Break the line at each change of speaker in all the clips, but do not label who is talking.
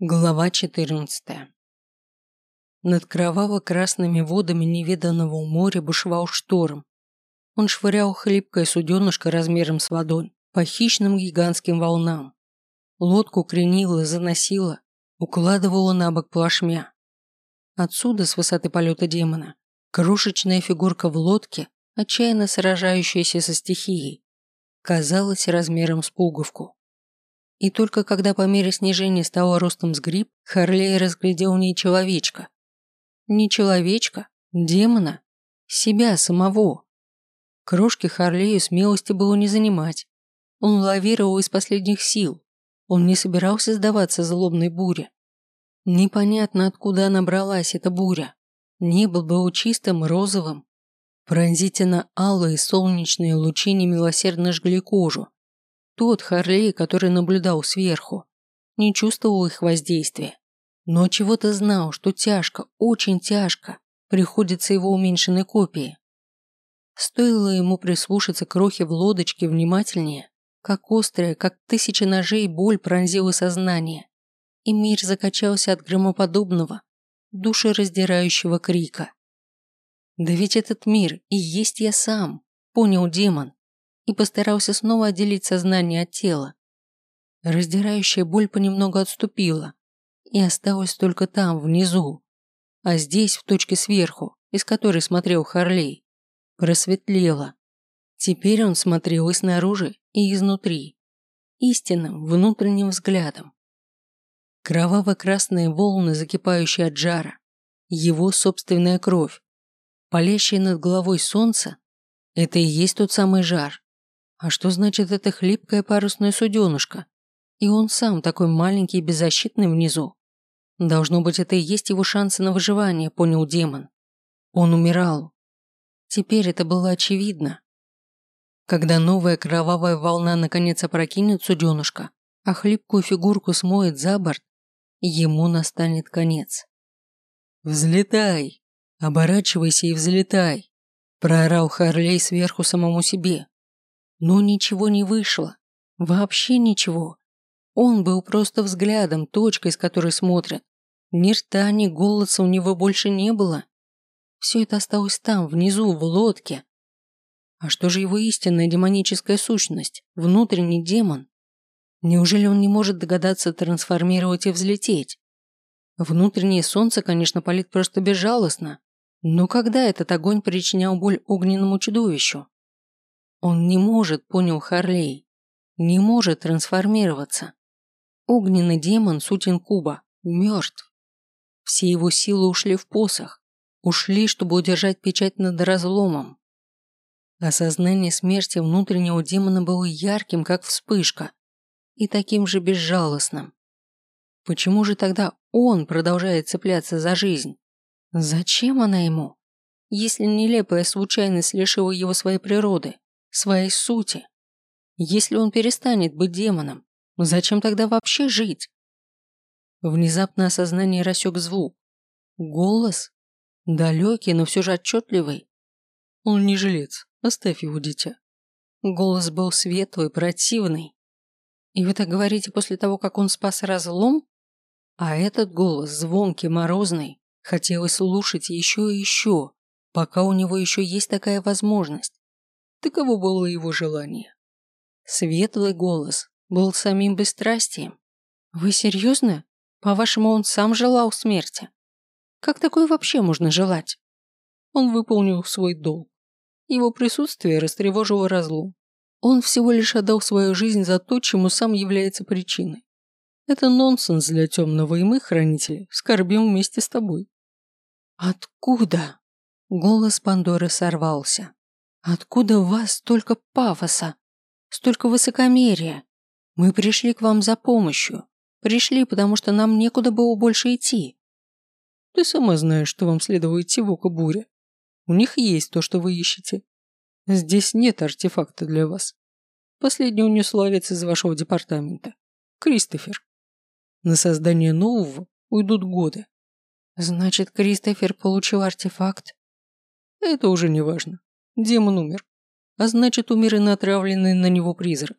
Глава 14 Над кроваво-красными водами неведанного моря бушевал шторм. Он швырял хлипкое суденышко размером с ладонь по хищным гигантским волнам. Лодку кренило, заносило, укладывало на бок плашмя. Отсюда, с высоты полета демона, крошечная фигурка в лодке, отчаянно сражающаяся со стихией, казалась размером с пуговку. И только когда по мере снижения стало ростом с гриб, Харлей разглядел не человечка. Не человечка, демона, себя самого. Крошки Харлею смелости было не занимать. Он лавировал из последних сил. Он не собирался сдаваться злобной буре. Непонятно, откуда она бралась, эта буря. Небо было чистым, розовым. Пронзительно алые солнечные лучи немилосердно жгли кожу, тот Харлей, который наблюдал сверху, не чувствовал их воздействия, но чего-то знал, что тяжко, очень тяжко. Приходится его уменьшенной копии. Стоило ему прислушаться к крохе в лодочке внимательнее, как острая, как тысяча ножей боль пронзила сознание, и мир закачался от громоподобного, душераздирающего крика. «Да ведь этот мир и есть я сам», — понял демон и постарался снова отделить сознание от тела. Раздирающая боль понемногу отступила и осталась только там, внизу. А здесь, в точке сверху, из которой смотрел Харлей, просветлело. Теперь он смотрел и снаружи, и изнутри. Истинным, внутренним взглядом. Кроваво-красные волны, закипающие от жара. Его собственная кровь. Палящее над головой солнце – это и есть тот самый жар, а что значит это хлипкое парусное суденышко? И он сам такой маленький и беззащитный внизу. Должно быть, это и есть его шансы на выживание, понял демон. Он умирал. Теперь это было очевидно. Когда новая кровавая волна наконец опрокинет суденышко, а хлипкую фигурку смоет за борт, ему настанет конец. «Взлетай! Оборачивайся и взлетай!» проорал Харлей сверху самому себе. Но ничего не вышло. Вообще ничего. Он был просто взглядом, точкой, с которой смотрят. Ни рта, ни голоса у него больше не было. Все это осталось там, внизу, в лодке. А что же его истинная демоническая сущность, внутренний демон? Неужели он не может догадаться трансформировать и взлететь? Внутреннее солнце, конечно, палит просто безжалостно. Но когда этот огонь причинял боль огненному чудовищу? Он не может, понял Харлей. Не может трансформироваться. Огненный демон суть инкуба мертв. Все его силы ушли в посох. Ушли, чтобы удержать печать над разломом. Осознание смерти внутреннего демона было ярким, как вспышка, и таким же безжалостным. Почему же тогда он продолжает цепляться за жизнь? Зачем она ему? Если нелепая случайность лишила его своей природы, своей сути. Если он перестанет быть демоном, зачем тогда вообще жить? Внезапно осознание рассек звук. Голос? Далекий, но все же отчетливый. Он не жилец, оставь его, дитя. Голос был светлый, противный. И вы так говорите после того, как он спас разлом? А этот голос, звонкий, морозный, хотелось слушать еще и еще, пока у него еще есть такая возможность. Таково было его желание. Светлый голос был самим бесстрастием. Вы серьезно? По-вашему, он сам желал смерти? Как такое вообще можно желать? Он выполнил свой долг. Его присутствие растревожило разлом. Он всего лишь отдал свою жизнь за то, чему сам является причиной. Это нонсенс для темного, и мы, хранители, скорбим вместе с тобой. Откуда? Голос Пандоры сорвался. Откуда у вас столько пафоса? Столько высокомерия? Мы пришли к вам за помощью. Пришли, потому что нам некуда было больше идти. Ты сама знаешь, что вам следовало идти в око буря. У них есть то, что вы ищете. Здесь нет артефакта для вас. Последний унес ловец из вашего департамента. Кристофер. На создание нового уйдут годы. Значит, Кристофер получил артефакт? Это уже не важно. Демон умер. А значит, умер и натравленный на него призрак.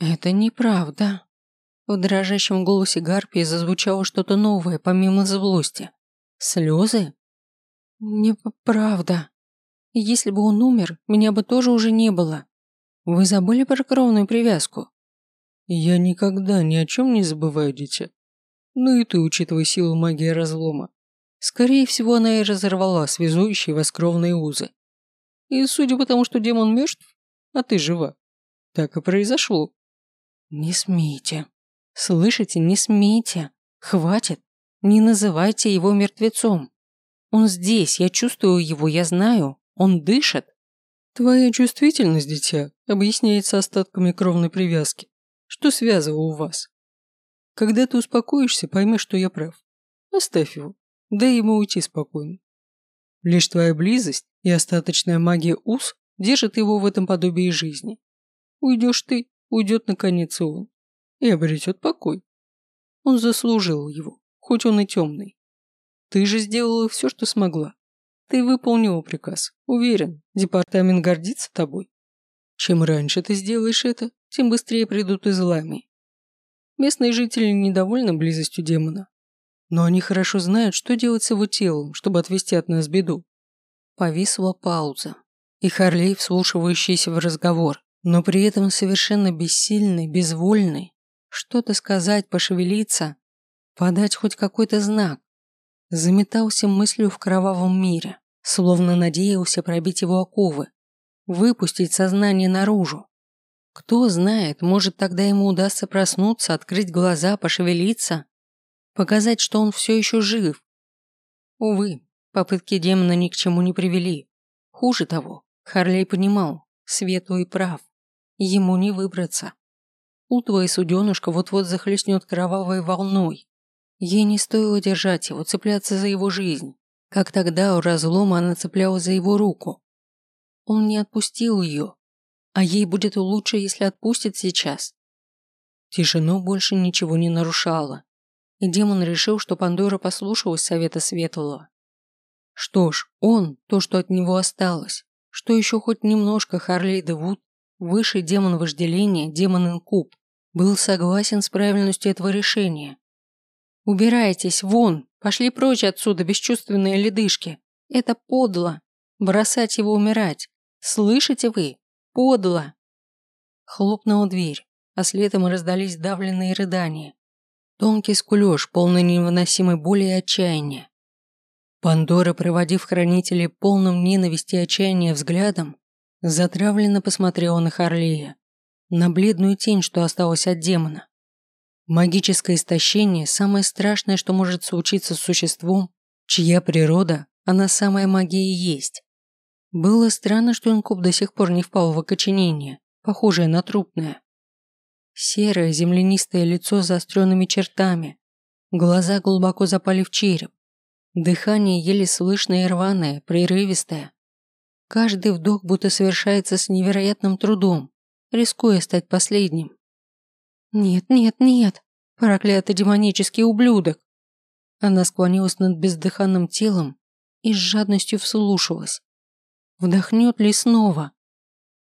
Это неправда. В дрожащем голосе Гарпии зазвучало что-то новое, помимо злости. Слезы? Неправда. Если бы он умер, меня бы тоже уже не было. Вы забыли про кровную привязку?
Я никогда ни о чем не забываю, дитя. Ну и ты, учитывая силу магии разлома. Скорее всего, она и разорвала связующие вас кровные узы. И судя по тому, что демон мертв, а ты жива, так и произошло.
Не смейте. Слышите, не смейте. Хватит. Не называйте его мертвецом. Он здесь, я чувствую его, я знаю. Он дышит.
Твоя чувствительность, дитя, объясняется остатками кровной привязки, что связывало вас. Когда ты успокоишься, поймешь, что я прав. Оставь его, дай ему уйти спокойно. Лишь твоя близость и остаточная магия уз держат его в этом подобии жизни. Уйдешь ты, уйдет наконец и он. И обретет покой. Он заслужил его, хоть он и темный. Ты же сделала все, что смогла. Ты выполнила приказ. Уверен, департамент гордится тобой. Чем раньше ты сделаешь это, тем быстрее придут излами. Местные жители недовольны близостью демона. Но они хорошо знают, что делать с его телом, чтобы отвести от нас беду.
Повисла пауза, и Харлей, вслушивающийся в разговор, но при этом совершенно бессильный, безвольный, что-то сказать, пошевелиться, подать хоть какой-то знак, заметался мыслью в кровавом мире, словно надеялся пробить его оковы, выпустить сознание наружу. Кто знает, может тогда ему удастся проснуться, открыть глаза, пошевелиться, показать, что он все еще жив. Увы, попытки демона ни к чему не привели. Хуже того, Харлей понимал, Светлый прав, ему не выбраться. Утвая суденышко вот-вот захлестнет кровавой волной, Ей не стоило держать его, цепляться за его жизнь, как тогда у разлома она цеплялась за его руку. Он не отпустил ее, а ей будет лучше, если отпустит сейчас. Тишину больше ничего не нарушало, и демон решил, что Пандора послушалась совета Светлого. Что ж, он, то, что от него осталось, что еще хоть немножко Харлей Девуд, высший демон вожделения, демон Инкуб, был согласен с правильностью этого решения Убирайтесь, вон, пошли прочь отсюда, бесчувственные ледышки. Это подло. Бросать его умирать. Слышите вы? Подло. Хлопнула дверь, а следом раздались давленные рыдания. Тонкий скулеж, полный невыносимой боли и отчаяния. Пандора, проводив хранителей полным ненависти и отчаяния взглядом, затравленно посмотрела на Харлея, на бледную тень, что осталась от демона. Магическое истощение – самое страшное, что может случиться с существом, чья природа, она самая магия и есть. Было странно, что инкуб до сих пор не впал в окоченение, похожее на трупное. Серое землянистое лицо с заостренными чертами, глаза глубоко запали в череп, дыхание еле слышное и рваное, прерывистое. Каждый вдох будто совершается с невероятным трудом, рискуя стать последним. «Нет, нет, нет! Проклятый демонический ублюдок!» Она склонилась над бездыханным телом и с жадностью вслушалась. Вдохнет ли снова?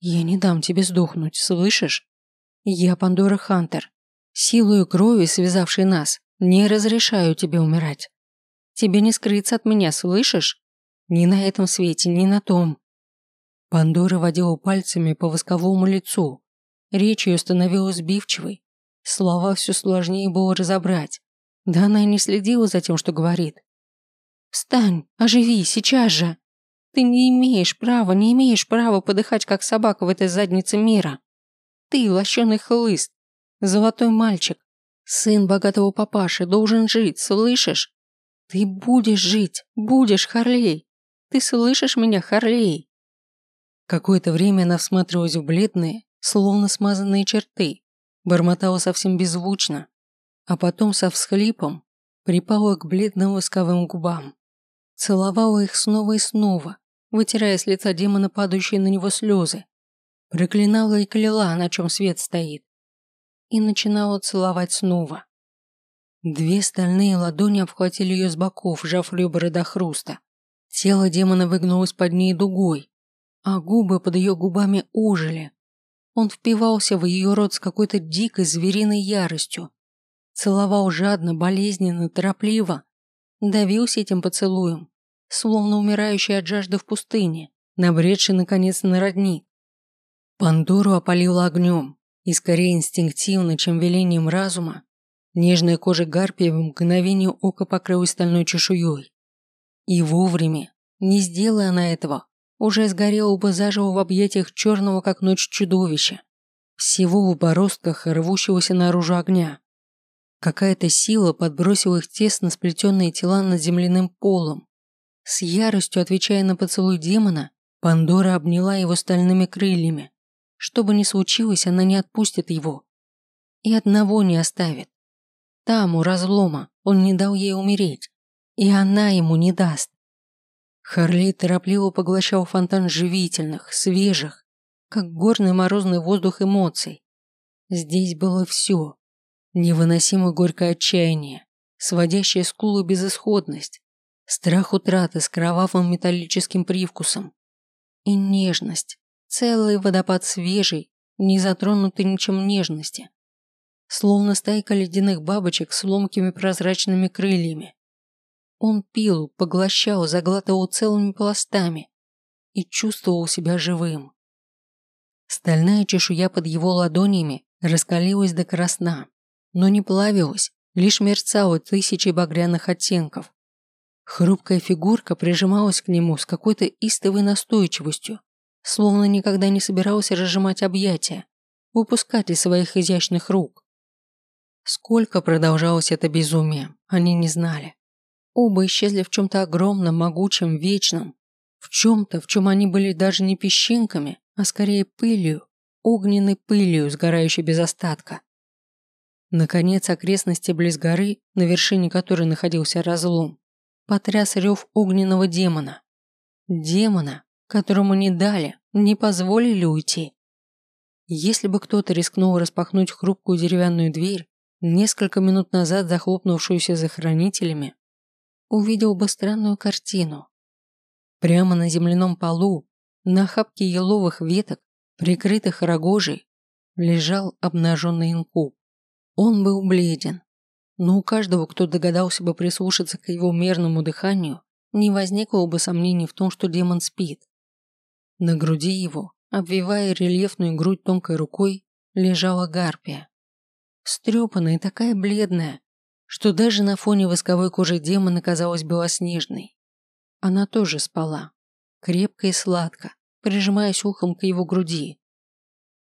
Я не дам тебе сдохнуть, слышишь? Я Пандора Хантер. Силою крови, связавшей нас, не разрешаю тебе умирать. Тебе не скрыться от меня, слышишь? Ни на этом свете, ни на том. Пандора водила пальцами по восковому лицу. Речь ее становилась сбивчивой, Слова все сложнее было разобрать. Да она и не следила за тем, что говорит. «Встань, оживи, сейчас же! Ты не имеешь права, не имеешь права подыхать, как собака в этой заднице мира. Ты, лощеный хлыст, золотой мальчик, сын богатого папаши, должен жить, слышишь? Ты будешь жить, будешь, Харлей. Ты слышишь меня, Харлей?» Какое-то время она всматривалась в бледные, словно смазанные черты, бормотала совсем беззвучно, а потом со всхлипом припала к бледным восковым губам. Целовала их снова и снова, вытирая с лица демона падающие на него слезы. Проклинала и кляла, на чем свет стоит. И начинала целовать снова. Две стальные ладони обхватили ее с боков, сжав ребра до хруста. Тело демона выгнулось под ней дугой, а губы под ее губами ужили, он впивался в ее рот с какой-то дикой звериной яростью, целовал жадно, болезненно, торопливо, давился этим поцелуем, словно умирающий от жажды в пустыне, набредший наконец на родник. Пандору опалило огнем, и скорее инстинктивно, чем велением разума, нежная кожа гарпии в мгновение ока покрылась стальной чешуей. И вовремя, не сделая она этого, уже сгорела бы заживо в объятиях черного, как ночь чудовища, всего в бороздках рвущегося наружу огня. Какая-то сила подбросила их тесно сплетенные тела над земляным полом. С яростью отвечая на поцелуй демона, Пандора обняла его стальными крыльями. Что бы ни случилось, она не отпустит его. И одного не оставит. Там, у разлома, он не дал ей умереть. И она ему не даст. Харли торопливо поглощал фонтан живительных, свежих, как горный морозный воздух эмоций. Здесь было все. Невыносимо горькое отчаяние, сводящее скулу безысходность, страх утраты с кровавым металлическим привкусом и нежность, Целый водопад свежей, не затронутый ничем нежности. Словно стайка ледяных бабочек с ломкими прозрачными крыльями. Он пил, поглощал, заглатывал целыми пластами и чувствовал себя живым. Стальная чешуя под его ладонями раскалилась до красна, но не плавилась, лишь мерцала тысячей багряных оттенков. Хрупкая фигурка прижималась к нему с какой-то истовой настойчивостью, словно никогда не собирался разжимать объятия, выпускать из своих изящных рук. Сколько продолжалось это безумие, они не знали. Оба исчезли в чем-то огромном, могучем, вечном. В чем-то, в чем они были даже не песчинками, а скорее пылью, огненной пылью, сгорающей без остатка. Наконец, окрестности близ горы, на вершине которой находился разлом, потряс рев огненного демона. Демона, которому не дали, не позволили уйти. Если бы кто-то рискнул распахнуть хрупкую деревянную дверь, несколько минут назад захлопнувшуюся за хранителями, увидел бы странную картину. Прямо на земляном полу, на охапке еловых веток, прикрытых рогожей, лежал обнаженный инкуб. Он был бледен, но у каждого, кто догадался бы прислушаться к его мерному дыханию, не возникло бы сомнений в том, что демон спит. На груди его, обвивая рельефную грудь тонкой рукой, лежала гарпия. Стрепанная и такая бледная, что даже на фоне восковой кожи демона казалась белоснежной. Она тоже спала, крепко и сладко, прижимаясь ухом к его груди.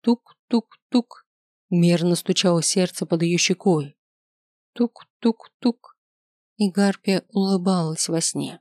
Тук-тук-тук, мерно стучало сердце под ее щекой. Тук-тук-тук, и гарпия улыбалась во сне.